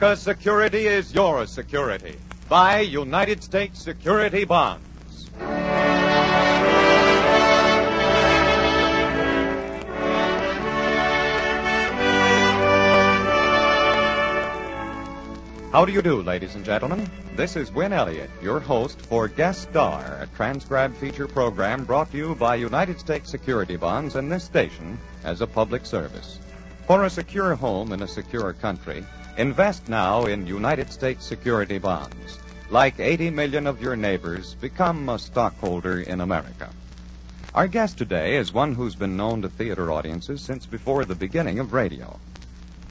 America, security is your security. Buy United States security bonds. How do you do, ladies and gentlemen? This is Win Elliott, your host for Guest Star, a transcribed feature program brought to you by United States Security Bonds and this station as a public service. For a secure home in a secure country, invest now in United States Security Bonds. Like 80 million of your neighbors, become a stockholder in America. Our guest today is one who's been known to theater audiences since before the beginning of radio.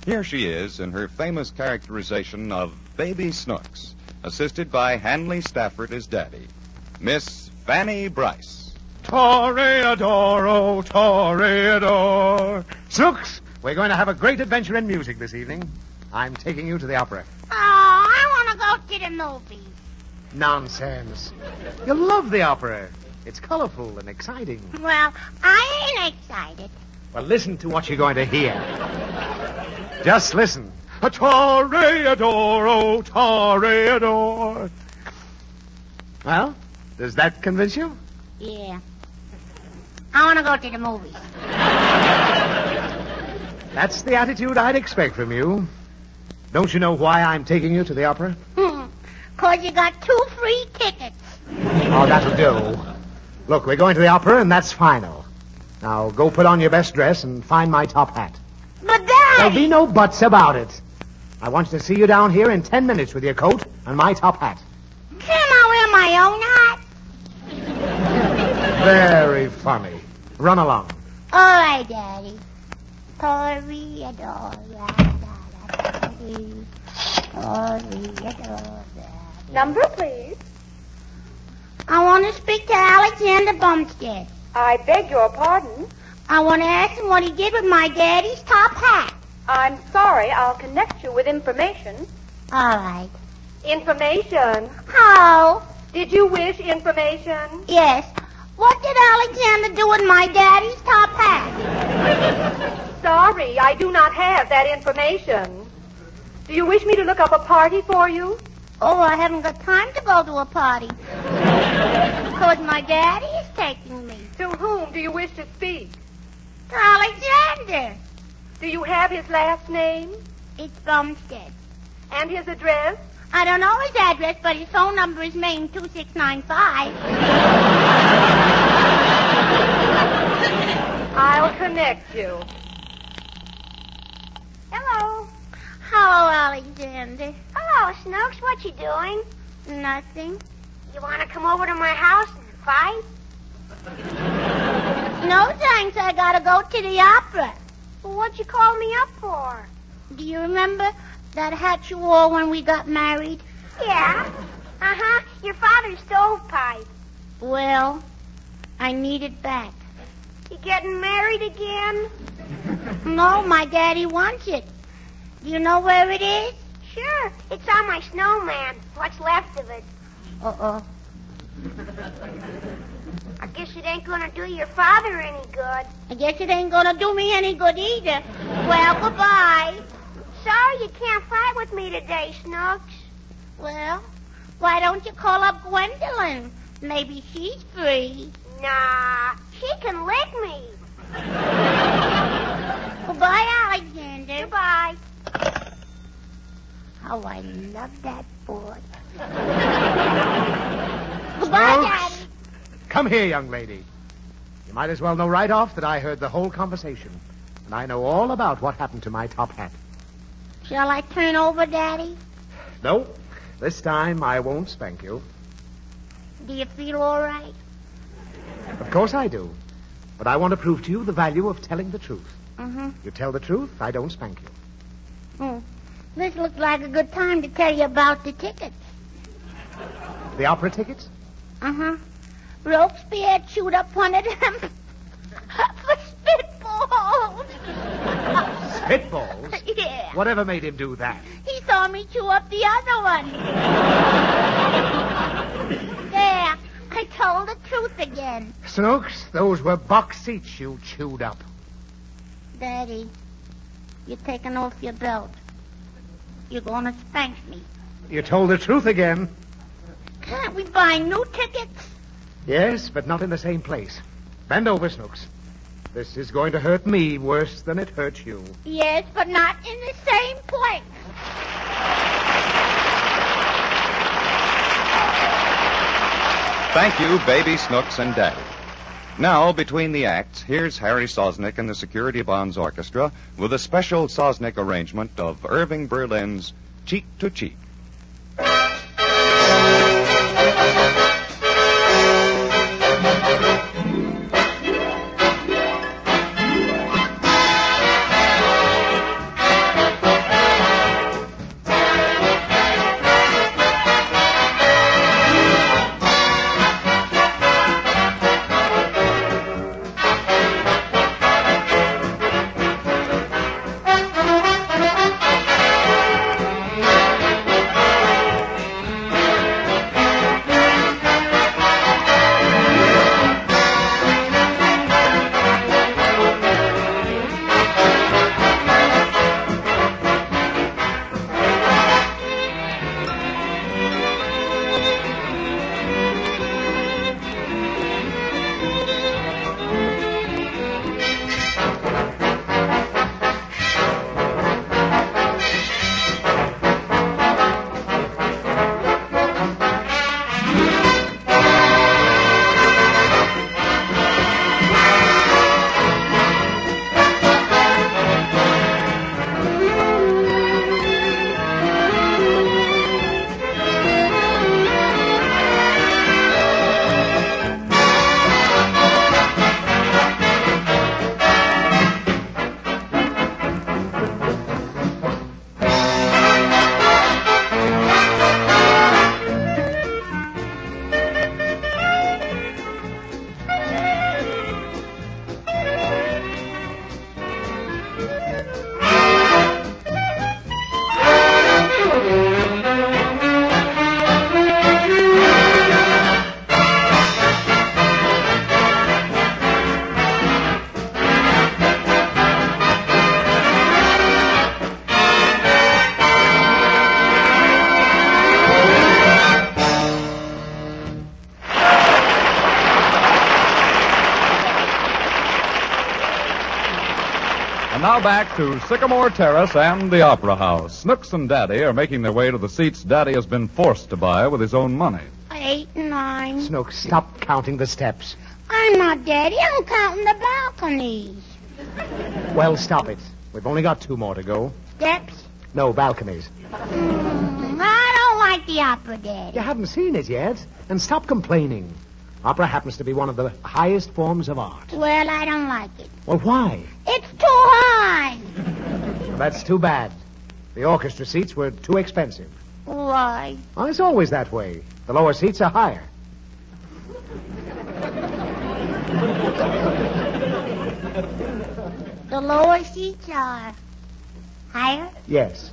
Here she is in her famous characterization of Baby Snooks, assisted by Hanley Stafford as Daddy, Miss Fanny Brice. Toreador, oh, Toreador. Snooks, we're going to have a great adventure in music this evening. I'm taking you to the opera. Oh, I want to go to the movies. Nonsense. You'll love the opera. It's colorful and exciting. Well, I ain't excited. Well, listen to what you're going to hear. Just listen. A Toreador, oh, Toreador. Well, does that convince you? Yeah. I want to go to the movies. That's the attitude I'd expect from you. Don't you know why I'm taking you to the opera? Cause you got two free tickets. Oh, that'll do. Look, we're going to the opera, and that's final. Now, go put on your best dress and find my top hat. But There'll be no buts about it. I want you to see you down here in ten minutes with your coat and my top hat. Can't I wear my own hat? Very funny. Run along. All right, Daddy. Toreador. la, la, la, dee. Number, please. I want to speak to Alexander Bumstead. I beg your pardon. I want to ask him what he did with my daddy's top hat. I'm sorry. I'll connect you with information. All right. Information. How? Did you wish information? Yes. What did Alexander do with my daddy's top hat? Sorry, I do not have that information. Do you wish me to look up a party for you? Oh, I haven't got time to go to a party. Because my daddy is taking me. To whom do you wish to speak? To Alexander. Do you have his last name It's Bumstead. and his address? I don't know his address, but his phone number is Main 2695. I'll connect you. Hello. Hello, Alexander. Hello, Snooks. What you doing? Nothing. You want to come over to my house and fight? No thanks, I gotta go to the opera. Well, what'd you call me up for? Do you remember that hat you wore when we got married? Yeah. Uh-huh. Your father's stovepipe. Well, I need it back. You getting married again? No, my daddy wants it. Do you know where it is? Sure. It's on my snowman. What's left of it. Uh-oh. I guess it ain't gonna do your father any good. I guess it ain't gonna do me any good either. Well, goodbye. Sorry you can't fight with me today, Snooks. Well, why don't you call up Gwendolyn? Maybe she's free. Nah, she can lick me. Goodbye, Alexander. Goodbye. How I love that boy. Goodbye. Daddy. Come here, young lady. You might as well know right off that I heard the whole conversation. And I know all about what happened to my top hat. Shall I turn over, Daddy? No, this time I won't spank you. Do you feel all right? Of course I do. But I want to prove to you the value of telling the truth. Mm-hmm. You tell the truth, I don't spank you. Oh, this looks like a good time to tell you about the tickets. The opera tickets? Uh-huh. Robespierre chewed up one of them for spitballs. Spitballs? yeah. Whatever made him do that? He saw me chew up the other one. there. I told the truth again. Snooks, those were box seats you chewed up. Daddy, you're taking off your belt. You're going to spank me. You told the truth again. Can't we buy new tickets? Yes, but not in the same place. Bend over, Snooks. This is going to hurt me worse than it hurts you. Yes, but not in the same place. Thank you, Baby Snooks and Daddy. Now, between the acts, here's Harry Sosnik and the Security Bonds Orchestra with a special Sosnik arrangement of Irving Berlin's Cheek to Cheek. Now back to Sycamore Terrace and the Opera House. Snooks and Daddy are making their way to the seats Daddy has been forced to buy with his own money. Eight, nine. Snooks, stop counting the steps. I'm not Daddy. I'm counting the balconies. Well, stop it. We've only got two more to go. Steps? No, balconies. Mm, I don't like the opera, Daddy. You haven't seen it yet. And stop complaining. Opera happens to be one of the highest forms of art. Well, I don't like it. Well, why? It's too high. That's too bad. The orchestra seats were too expensive. Why? Well, it's always that way. The lower seats are higher. The lower seats are higher? Yes.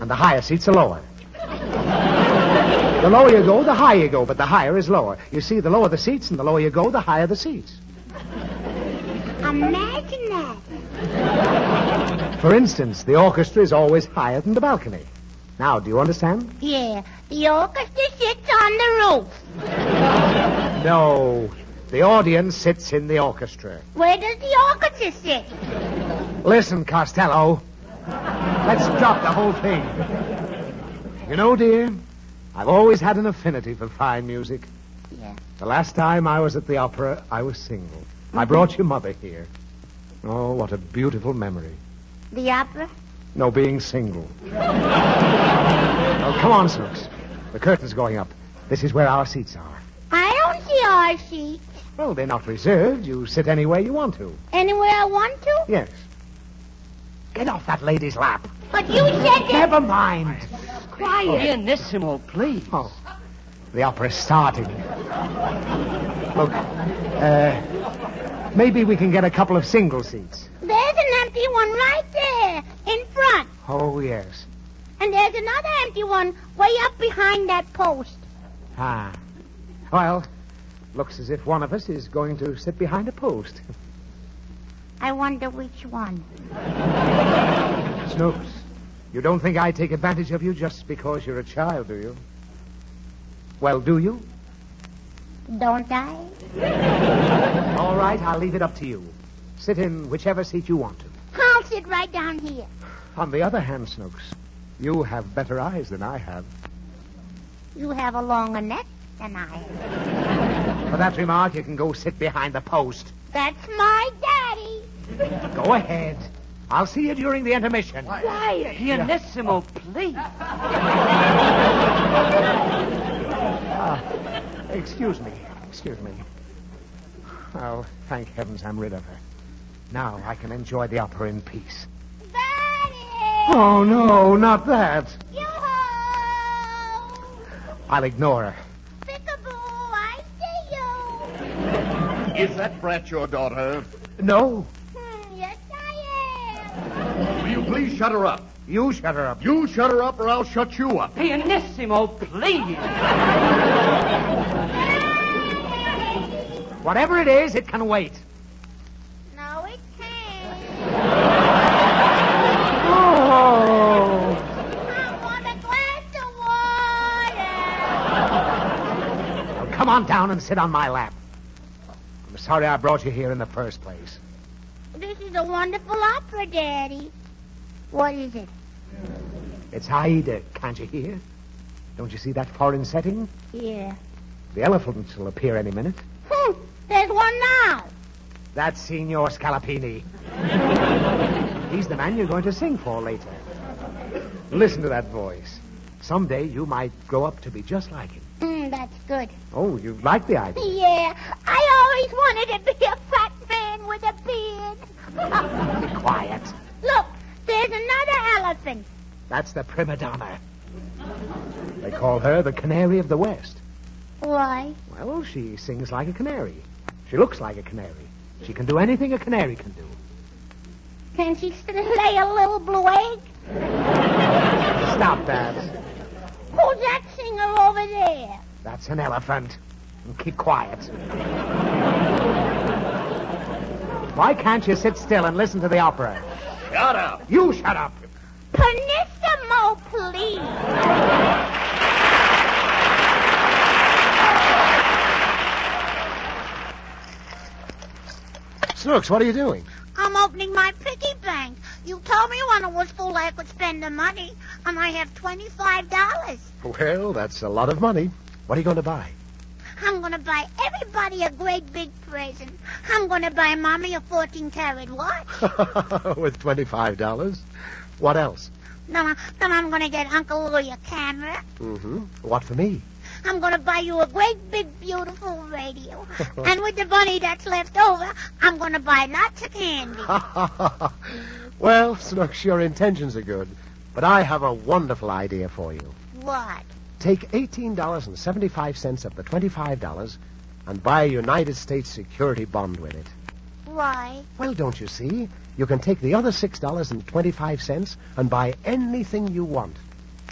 And the higher seats are lower. The lower you go, the higher you go, but the higher is lower. You see, the lower the seats and the lower you go, the higher the seats. Imagine that. For instance, the orchestra is always higher than the balcony. Now, do you understand? Yeah, the orchestra sits on the roof. No. The audience sits in the orchestra. Where does the orchestra sit? Listen, Costello. Let's drop the whole thing. You know, dear, I've always had an affinity for fine music. Yeah. The last time I was at the opera, I was single. I brought your mother here. Oh, what a beautiful memory. The opera? No, being single. oh, come on, Snooks. The curtain's going up. This is where our seats are. I don't see our seats. Well, they're not reserved. You sit anywhere you want to. Anywhere I want to? Yes. Get off that lady's lap. But you said that. Never mind. Quiet. Pianissimo, please. Oh, the opera's starting. Look, uh, maybe we can get a couple of single seats. There's an empty one right there in front. Oh, yes. And there's another empty one way up behind that post. Ah. Well, looks as if one of us is going to sit behind a post. I wonder which one. Snooks, You don't think I take advantage of you just because you're a child, do you? Well, do you? Don't I? All right, I'll leave it up to you. Sit in whichever seat you want to. I'll sit right down here. On the other hand, Snooks, you have better eyes than I have. You have a longer neck than I have. For that remark, you can go sit behind the post. That's my daddy. Go ahead. I'll see you during the intermission. Quiet. Pianissimo, please. Ah, excuse me. Excuse me. Oh, thank heavens I'm rid of her. Now I can enjoy the opera in peace. Daddy! Oh, no, not that. Yoo-hoo! I'll ignore her. Peekaboo, I see you. Is that brat your daughter? No, Hmm, yes, I Will you shut her up? you shut her up. You shut her up or I'll shut you up. Pianissimo, please. Whatever it is, it can wait. No, it can't. Oh. I want a glass of water. Well, come on down and sit on my lap. I'm sorry I brought you here in the first place. This is a wonderful opera, Daddy. What is it? It's Aida, can't you hear? Don't you see that foreign setting? Yeah. The elephants will appear any minute. Hmm, there's one now. That's Signor Scalapini. He's the man you're going to sing for later. Listen to that voice. Someday you might grow up to be just like him. Hmm, that's good. Oh, you like the idea. Yeah, I always wanted to be a fat man with a beard. Be quiet. Look, there's another elephant. That's the prima donna. They call her the Canary of the West. Why? Well, she sings like a canary. She looks like a canary. She can do anything a canary can do. Can she lay a little blue egg? Stop that. Who's that singer over there? That's an elephant. Keep quiet. Why can't you sit still and listen to the opera? Shut up. You shut up. Pianissimo, please. Snooks, what are you doing? I'm opening my piggy bank. You told me when it was full I could spend the money, and I have $25. Well, that's a lot of money. What are you going to buy? I'm going to buy everybody a great big present. I'm going to buy Mommy a 14 karat watch. With $25. What else? then, then I'm going to get Uncle Louie a camera. Mm-hmm. What for me? I'm going to buy you a great big beautiful radio. and with the money that's left over, I'm going to buy lots of candy. well, Snooks, your intentions are good, but I have a wonderful idea for you. what? Take $18.75 of the $25 and buy a United States security bond with it. Why? Well, don't you see? You can take the other $6.25 and buy anything you want.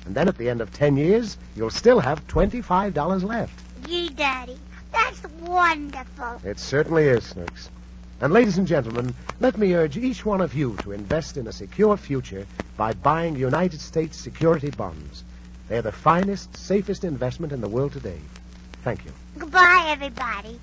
And then at the end of 10 years, you'll still have $25 left. Gee, Daddy, that's wonderful. It certainly is, Snooks. And ladies and gentlemen, let me urge each one of you to invest in a secure future by buying United States security bonds. They're the finest, safest investment in the world today. Thank you. Goodbye, everybody.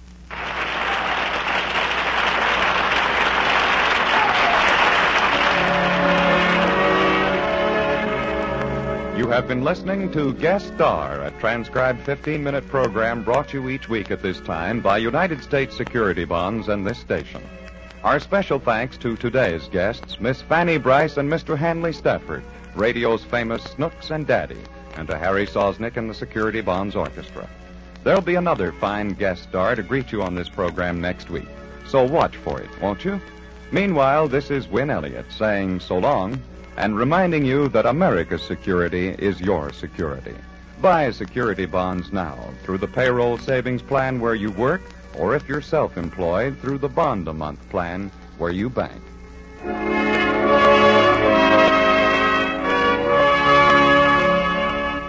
You have been listening to Guest Star, a transcribed 15 minute program brought to you each week at this time by United States Security Bonds and this station. Our special thanks to today's guests, Miss Fanny Brice and Mr. Hanley Stafford, radio's famous Snooks and Daddy, and to Harry Sosnik and the Security Bonds Orchestra. There'll be another fine guest star to greet you on this program next week, so watch for it, won't you? Meanwhile, this is Win Elliott saying so long and reminding you that America's security is your security. Buy security bonds now through the payroll savings plan where you work, or if you're self employed, through the bond a month plan where you bank.